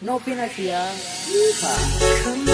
No Novinasia. Yeehaw.